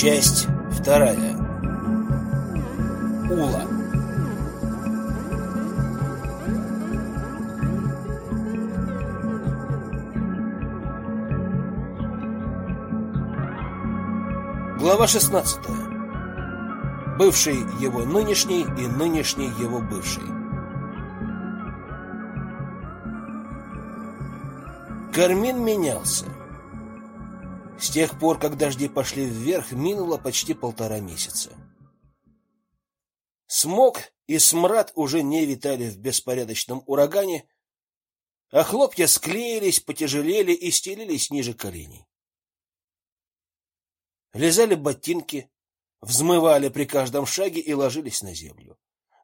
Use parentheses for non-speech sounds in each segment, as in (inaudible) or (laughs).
Часть вторая. Ула. Глава 16. Бывший его нынешний и нынешний его бывший. Кармин менялся. С тех пор, как дожди пошли вверх, минуло почти полтора месяца. Смог и смрад уже не витали в беспорядочном урагане, а хлопья склеились, потяжелели и стелились ниже коленей. Лезали ботинки, взмывали при каждом шаге и ложились на землю.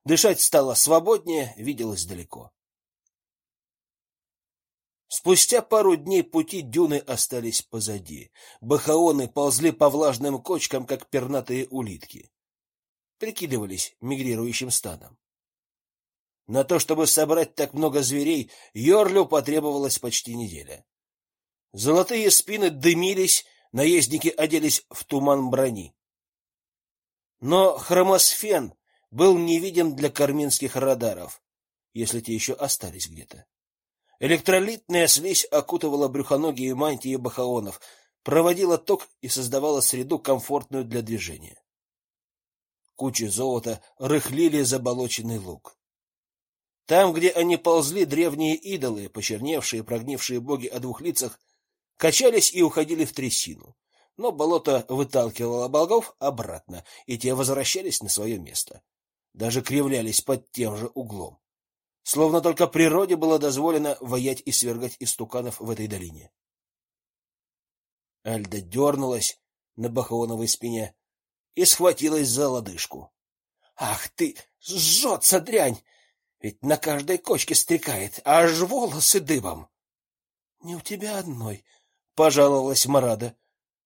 Дышать стало свободнее, виделось далеко. Спустя пару дней пути дюны остались позади. Бахаоны ползли по влажным кочкам, как пернатые улитки. Прикидывались мигрирующим стадом. На то, чтобы собрать так много зверей, Йорлю потребовалась почти неделя. Золотые спины дымились, наездники оделись в туман брони. Но хромосфен был невидим для карминских радаров, если те еще остались где-то. Электролитная смесь окутывала брюхоногие мантии бахаонов, проводила ток и создавала среду комфортную для движения. Кучи золота рыхлили заболоченный луг. Там, где они ползли, древние идолы, почерневшие, прогнившие боги о двух лицах, качались и уходили в трясину. Но болото выталкивало богов обратно, и те возвращались на свое место. Даже кривлялись под тем же углом словно только природе было дозволено воять и свергать истуканов в этой долине. Альда дернулась на бахаоновой спине и схватилась за лодыжку. Ах ты, жжется дрянь! Ведь на каждой кочке стрекает, аж волосы дыбом. Не у тебя одной, пожаловалась Марада.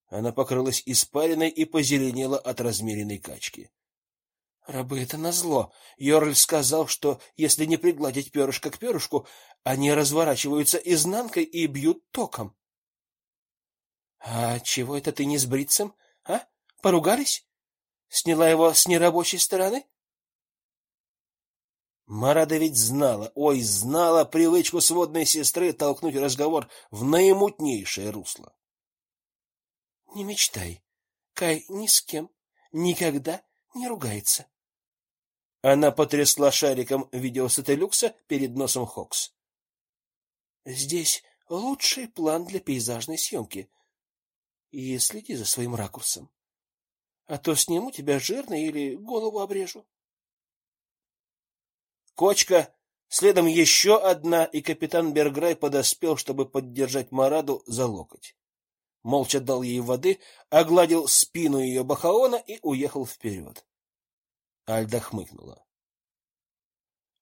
Она покрылась испариной и позеленела от размеренной качки. Рабы это назло. Йорль сказал, что если не пригладить перышко к перышку, они разворачиваются изнанкой и бьют током. А чего это ты не с бритцем, а? Поругались? Сняла его с нерабочей стороны? Марада ведь знала, ой, знала привычку сводной сестры толкнуть разговор в наимутнейшее русло. Не мечтай. Кай ни с кем никогда не ругается. Она потрясла шариком видеосателлюкса перед носом Хокс. Здесь лучший план для пейзажной съемки. И следи за своим ракурсом. А то сниму тебя жирно или голову обрежу. Кочка, следом еще одна, и капитан Берграй подоспел, чтобы поддержать Мараду за локоть. Молча дал ей воды, огладил спину ее бахаона и уехал вперед. Альда хмыкнула.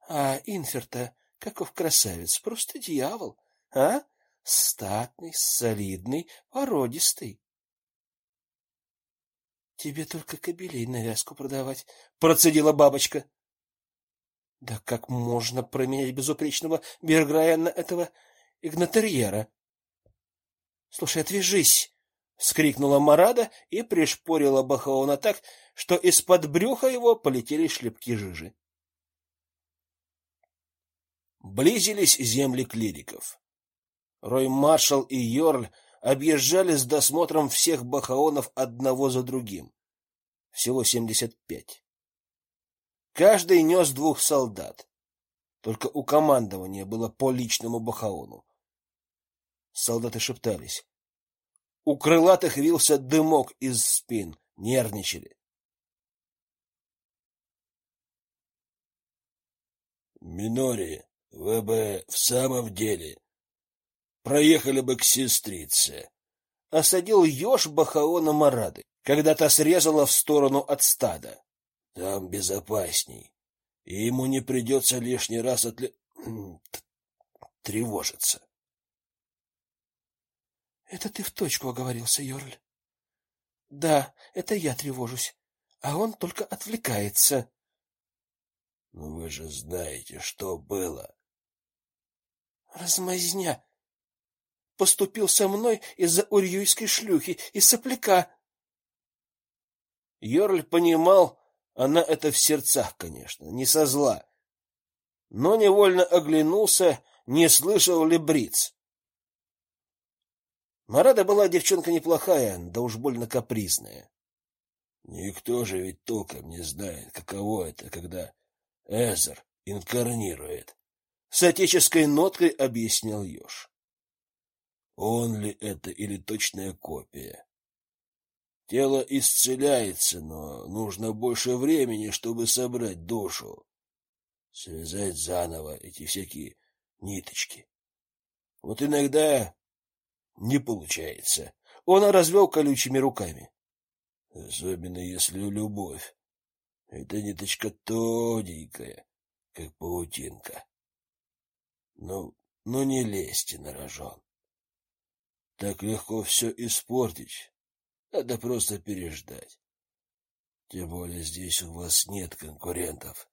А Инферта, каков красавец, просто дьявол, а? Статный, солидный, породистый. Тебе только кобелей на вязку продавать, процедила бабочка. Да как можно променять безупречного Берграя на этого игнатерьера? Слушай, отвяжись, вскрикнула Марада и пришпорила Бахаона так, что из-под брюха его полетели шлепки жижи. Близились земли клириков. Рой Маршал и Йорль объезжали с досмотром всех бахаонов одного за другим. Всего семьдесят пять. Каждый нес двух солдат. Только у командования было по личному бахаону. Солдаты шептались. У крылатых вился дымок из спин, нервничали. Минори, вы бы в самом деле проехали бы к сестрице. Осадил еж Бахаона Марады, когда та срезала в сторону от стада. Там безопасней, и ему не придется лишний раз отле... (clears throat) тревожиться. Это ты в точку оговорился, Йорль. Да, это я тревожусь, а он только отвлекается. Ну вы же знаете, что было. Размазня. Поступил со мной из-за урьюйской шлюхи и сопляка. Йорль понимал, она это в сердцах, конечно, не со зла. Но невольно оглянулся, не слышал ли Бриц. Марада была девчонка неплохая, да уж больно капризная. Никто же ведь толком не знает, каково это, когда Эзер инкарнирует. С отеческой ноткой объяснил Ёж. Он ли это или точная копия? Тело исцеляется, но нужно больше времени, чтобы собрать душу. Связать заново эти всякие ниточки. Вот иногда не получается. Он развел колючими руками. Особенно если любовь. Эта ниточка тоненькая, как паутинка. Ну, ну не лезьте на рожон. Так легко все испортить. Надо просто переждать. Тем более здесь у вас нет конкурентов.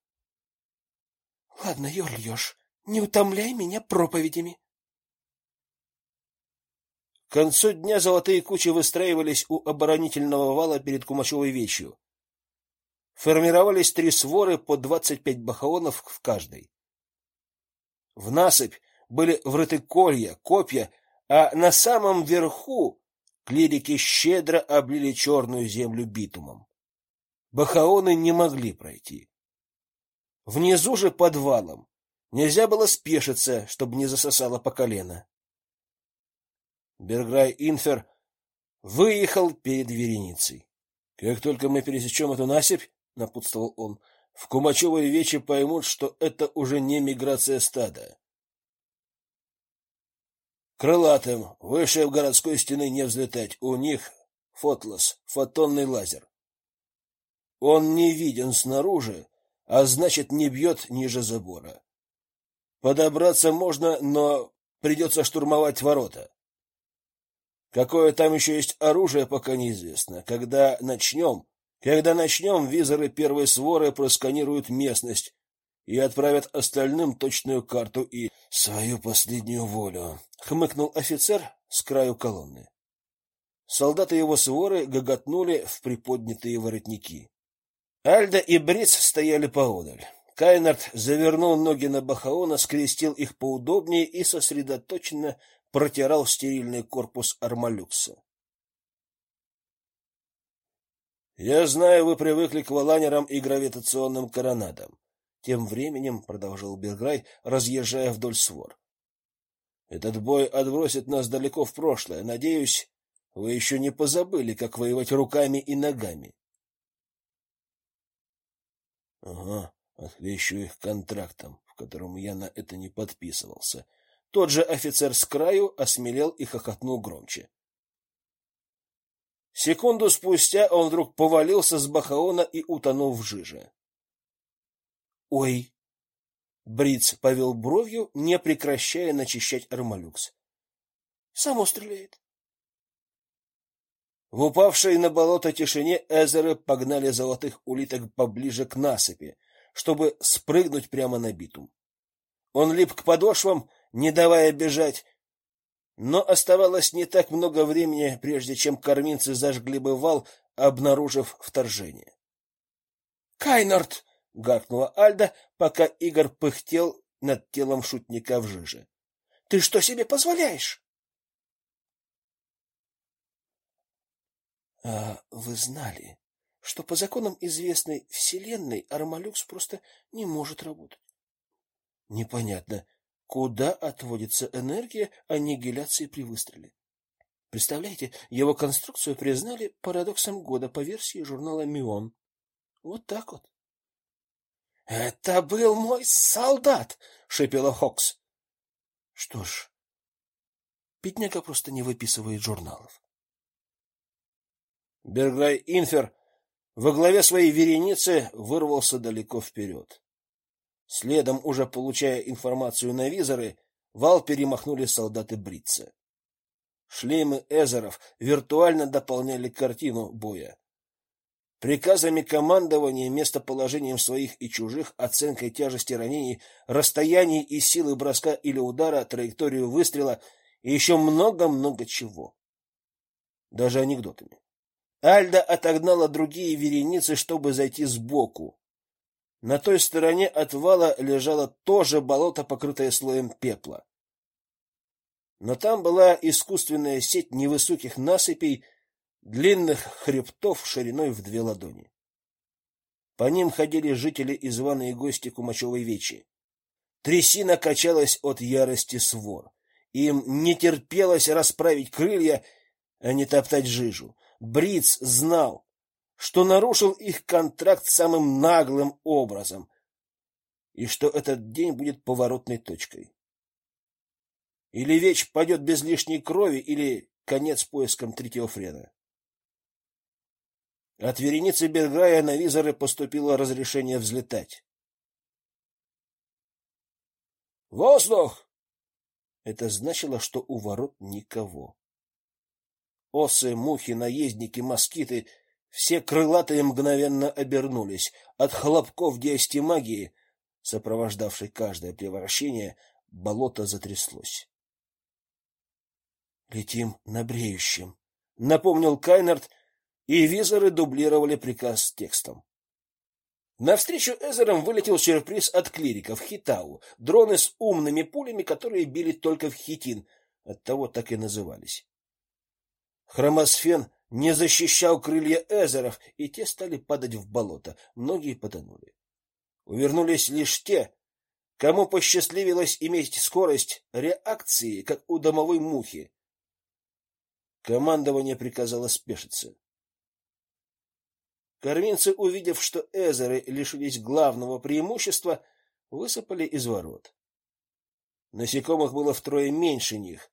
— Ладно, Йорльёш, не утомляй меня проповедями. К концу дня золотые кучи выстраивались у оборонительного вала перед Кумачевой вечью. Формировались три своры по двадцать пять бахаонов в каждой. В насыпь были врыты колья, копья, а на самом верху Клирики щедро облили черную землю битумом. Бахаоны не могли пройти. Внизу же подвалом нельзя было спешиться, чтобы не засосало по колено. Берграй Инфер выехал перед вереницей. Как только мы пересечем эту насыпь, напутствовал он, в Кумачевой вече поймут, что это уже не миграция стада. Крылатым, выше городской стены не взлетать. У них фотлос, фотонный лазер. Он не виден снаружи, а значит, не бьет ниже забора. Подобраться можно, но придется штурмовать ворота. Какое там еще есть оружие, пока неизвестно. Когда начнем, когда начнем, визоры первой своры просканируют местность и отправят остальным точную карту и свою последнюю волю хмыкнул офицер с краю колонны. Солдаты его своры гоготнули в приподнятые воротники. Альда и Бриц стояли поодаль. Кайнард завернул ноги на бахаона, скрестил их поудобнее и сосредоточенно протирал стерильный корпус армалюкса. Я знаю, вы привыкли к валанерам и гравитационным коронадам. Тем временем продолжал Берграй, разъезжая вдоль свор. Этот бой отбросит нас далеко в прошлое. Надеюсь, вы еще не позабыли, как воевать руками и ногами. Ага, отвечу их контрактом, в котором я на это не подписывался. Тот же офицер с краю осмелел и хохотнул громче. Секунду спустя он вдруг повалился с бахаона и утонул в жиже. Ой, Бриц повел бровью, не прекращая начищать армалюкс. Само стреляет. В упавшей на болото тишине эзеры погнали золотых улиток поближе к насыпи, чтобы спрыгнуть прямо на битум. Он лип к подошвам, не давая бежать, но оставалось не так много времени, прежде чем корминцы зажгли бы вал, обнаружив вторжение. Кайнард гаркнула Альда, пока Игорь пыхтел над телом шутника в жиже. Ты что себе позволяешь? А вы знали, что по законам известной вселенной Армалюкс просто не может работать? Непонятно, куда отводится энергия аннигиляции при выстреле. Представляете, его конструкцию признали парадоксом года по версии журнала Мион. Вот так вот. Это был мой солдат, шипела Хокс. Что ж, бедняга просто не выписывает журналов. Берграй Инфер во главе своей вереницы вырвался далеко вперед. Следом, уже получая информацию на визоры, вал перемахнули солдаты Брица. Шлемы эзеров виртуально дополняли картину боя. Приказами командования, местоположением своих и чужих, оценкой тяжести ранений, расстояний и силы броска или удара, траекторию выстрела и еще много-много чего. Даже анекдотами. Альда отогнала другие вереницы, чтобы зайти сбоку. На той стороне отвала лежало тоже болото, покрытое слоем пепла. Но там была искусственная сеть невысоких насыпей, длинных хребтов шириной в две ладони. По ним ходили жители и званые гости Кумачевой вечи. Трясина качалась от ярости свор. Им не терпелось расправить крылья, а не топтать жижу. Бриц знал, что нарушил их контракт самым наглым образом, и что этот день будет поворотной точкой. Или Веч пойдет без лишней крови, или конец поискам третьего френа. От вереницы Берграя на визоры поступило разрешение взлетать. «Воздух!» Это значило, что у ворот никого. Осы, мухи, наездники, москиты все крылатые мгновенно обернулись. От хлопков диастемагии, сопровождавшей каждое превращение, болото затряслось. Летим на бреющем, напомнил Кайнерт, и визоры дублировали приказ текстом. Навстречу Эзерам вылетел сюрприз от клириков Хитау, дроны с умными пулями, которые били только в хитин, оттого так и назывались. Хромосфен не защищал крылья эзеров, и те стали падать в болото. Многие потонули. Увернулись лишь те, кому посчастливилось иметь скорость реакции, как у домовой мухи. Командование приказало спешиться. Корминцы, увидев, что эзеры лишились главного преимущества, высыпали из ворот. Насекомых было втрое меньше них,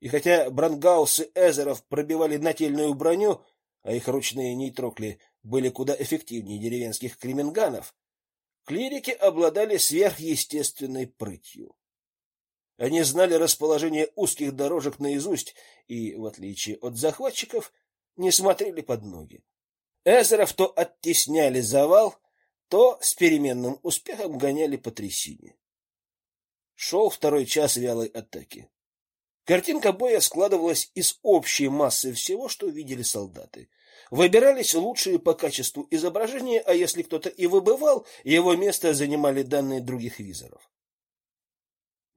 и хотя брангаусы Эзеров пробивали нательную броню, а их ручные нейтрокли были куда эффективнее деревенских кременганов, клирики обладали сверхъестественной прытью. Они знали расположение узких дорожек наизусть и, в отличие от захватчиков, не смотрели под ноги. Эзеров то оттесняли завал, то с переменным успехом гоняли по трясине. Шел второй час вялой атаки. Картинка боя складывалась из общей массы всего, что видели солдаты. Выбирались лучшие по качеству изображения, а если кто-то и выбывал, его место занимали данные других визоров.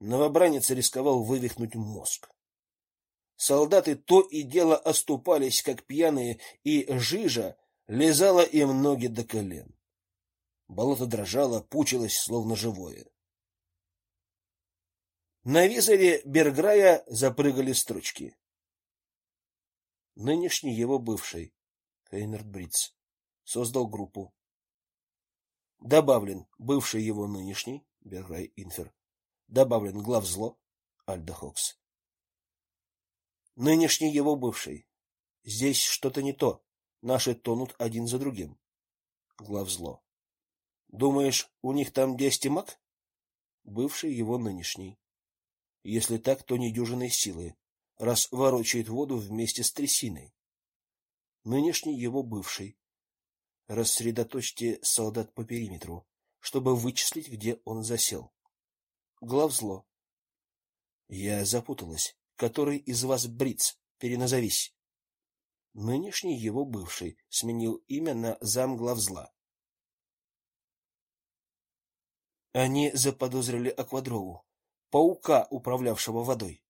Новобранец рисковал вывихнуть мозг. Солдаты то и дело оступались, как пьяные, и жижа лизала им ноги до колен. Болото дрожало, пучилось, словно живое. На визоре Берграя запрыгали строчки. Нынешний его бывший, Кейнерд Бриц, создал группу. Добавлен бывший его нынешний, Берграй Инфер. Добавлен главзло, Альда Хокс. Нынешний его бывший. Здесь что-то не то. Наши тонут один за другим. Главзло. Думаешь, у них там дестимак? Бывший его нынешний. Если так, то недюжинной силы, раз ворочает воду вместе с трясиной. Нынешний его бывший. Рассредоточьте солдат по периметру, чтобы вычислить, где он засел. Главзло. Я запуталась. Который из вас бриц? Переназовись. Нынешний его бывший сменил имя на замглавзла. Они заподозрили Аквадрову паука, управлявшего водой.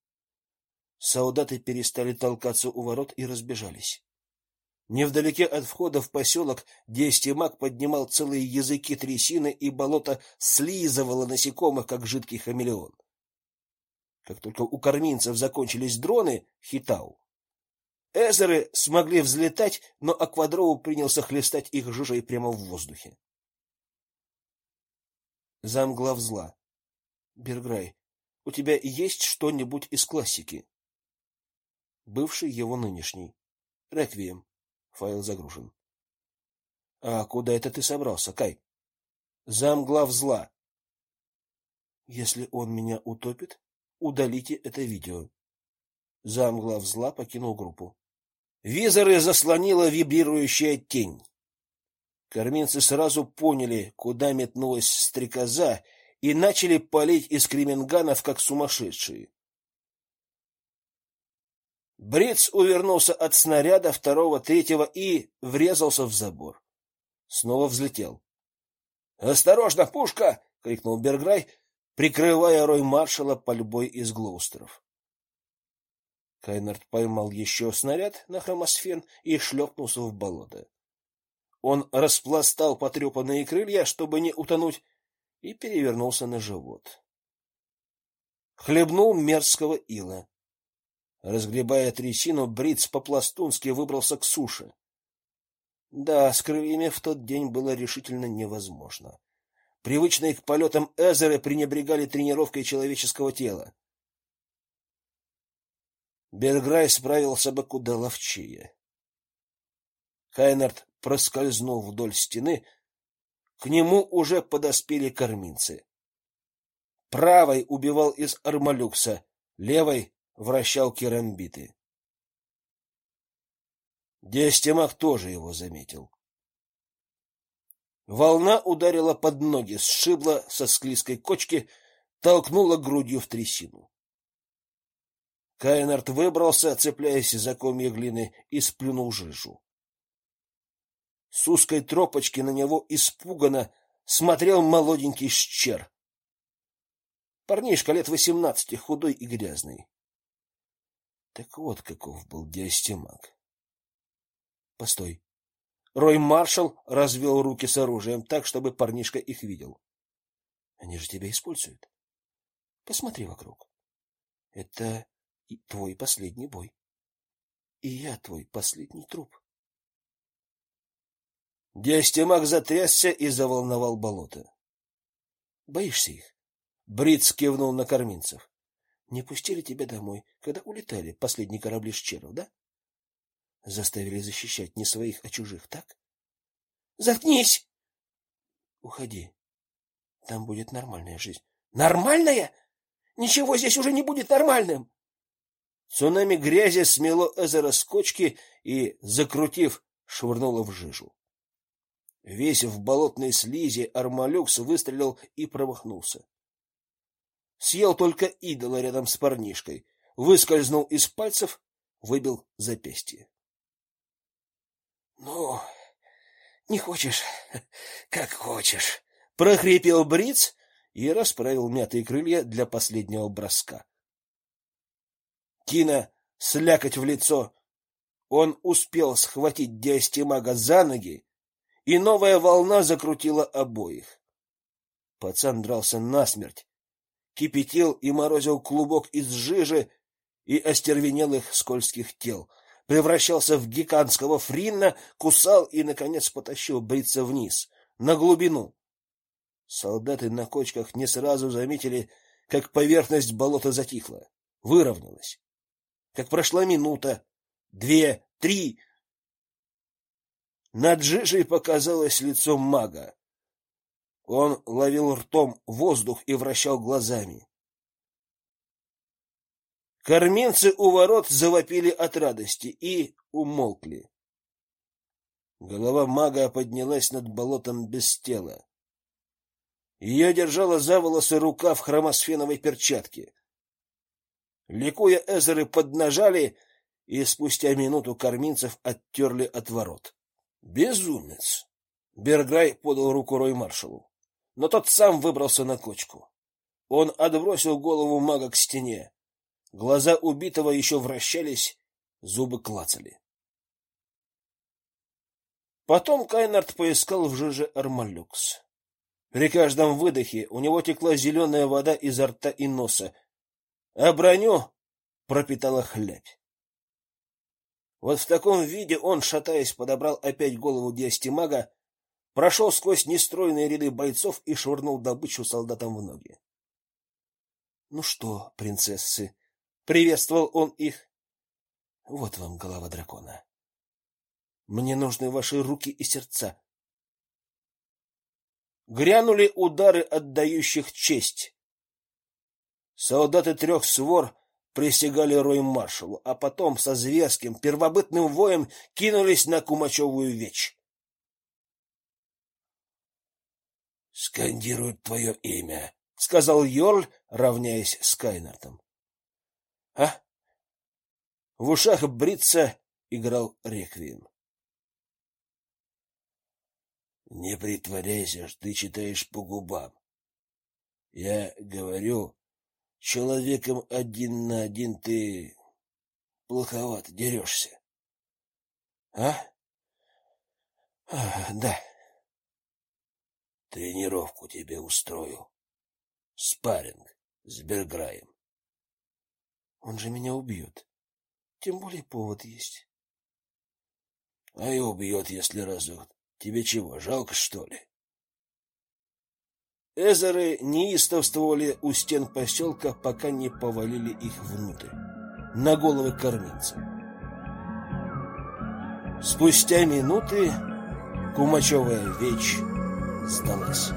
Солдаты перестали толкаться у ворот и разбежались. Невдалеке от входа в поселок Дестимак поднимал целые языки трясины, и болото слизывало насекомых, как жидкий хамелеон. Как только у корминцев закончились дроны Хитау, эзеры смогли взлетать, но Аквадроу принялся хлестать их жижей прямо в воздухе. Замглав зла. Берграй, у тебя есть что-нибудь из классики? Бывший его нынешний. Реквием. Файл загружен. А куда это ты собрался, Кай? Замглав зла. Если он меня утопит, удалите это видео. Замглав зла покинул группу. Визоры заслонила вибрирующая тень. Корминцы сразу поняли, куда метнулась стрекоза, и начали палить из кременганов, как сумасшедшие. Бриц увернулся от снаряда второго, третьего и врезался в забор. Снова взлетел. "Осторожно, пушка!" крикнул Берграй, прикрывая рой маршала пальбой из глоустеров. Кайнард поймал еще снаряд на хромосфен и шлепнулся в болото. Он распластал потрепанные крылья, чтобы не утонуть, и перевернулся на живот. Хлебнул мерзкого ила. Разгребая трясину, Бриц по-пластунски выбрался к суше. Да, с крыльями в тот день было решительно невозможно. Привычные к полетам эзеры пренебрегали тренировкой человеческого тела. Берграй справился бы куда ловчее. Хайнард проскользнул вдоль стены, к нему уже подоспели корминцы. Правой убивал из армалюкса, левой вращал керамбиты. Дестемах тоже его заметил. Волна ударила под ноги, сшибла со склизкой кочки, толкнула грудью в трясину. Кайнард выбрался, цепляясь за комья глины, и сплюнул жижу. С узкой тропочки на него испуганно смотрел молоденький щер. Парнишка лет восемнадцати, худой и грязный. Так вот каков был диастемак. Постой. Рой Маршал развел руки с оружием так, чтобы парнишка их видел. Они же тебя используют. Посмотри вокруг. Это твой последний бой. И я твой последний труп. Диастемак затрясся и заволновал болото. Боишься их? Бриц кивнул на корминцев. Не пустили тебя домой, когда улетали последние корабли Шчеров, да? Заставили защищать не своих, а чужих, так? Заткнись. Уходи. Там будет нормальная жизнь. Нормальная? Ничего здесь уже не будет нормальным. Цунами грязи смело Эзера и, закрутив, швырнуло в жижу. Весь в болотной слизи Армалюкс выстрелил и промахнулся. Съел только идола рядом с парнишкой, выскользнул из пальцев, выбил запястье. Ну, не хочешь, (laughs) как хочешь, прохрипел Бриц и расправил мятые крылья для последнего броска. Кина слякоть в лицо. Он успел схватить диастемага за ноги и новая волна закрутила обоих. Пацан дрался насмерть, кипятил и морозил клубок из жижи и остервенелых скользких тел, превращался в гигантского фринна, кусал и наконец потащил бриться вниз, на глубину. Солдаты на кочках не сразу заметили, как поверхность болота затихла, выровнялась. Как прошла минута, две, три, над жижей показалось лицо мага. Он ловил ртом воздух и вращал глазами. Корминцы у ворот завопили от радости и умолкли. Голова мага поднялась над болотом без тела. Ее держала за волосы рука в хромосфеновой перчатке. Ликуя эзеры поднажали, и спустя минуту корминцев оттерли от ворот. Безумец. Берграй подал руку Рой маршалу, но тот сам выбрался на кочку. Он отбросил голову мага к стене. Глаза убитого еще вращались, зубы клацали. Потом Кайнард поискал в жиже армалюкс. При каждом выдохе у него текла зеленая вода изо рта и носа, а броню пропитала хлябь. Вот в таком виде он, шатаясь, подобрал опять голову диастимага, прошел сквозь нестройные ряды бойцов и швырнул добычу солдатам в ноги. Ну что, принцессы, приветствовал он их. Вот вам голова дракона. Мне нужны ваши руки и сердца. Грянули удары отдающих честь. Солдаты трех свор присягали рой-маршалу, а потом со зверским первобытным воем кинулись на Кумачевую вечь. Скандируют твое имя, сказал Йорль, равняясь с Кайнартом. А? В ушах бриться играл реквием. Не притворяйся, что ты читаешь по губам. Я говорю, человеком один на один ты плоховато дерешься. А? а? Да. Тренировку тебе устрою. Спарринг с Берграем. Он же меня убьет. Тем более повод есть. А и убьет, если разок. Тебе чего, жалко, что ли? Эзеры неистовствовали у стен поселка, пока не повалили их внутрь, на головы кормильцев. Спустя минуты Кумачевая вечь сдалась.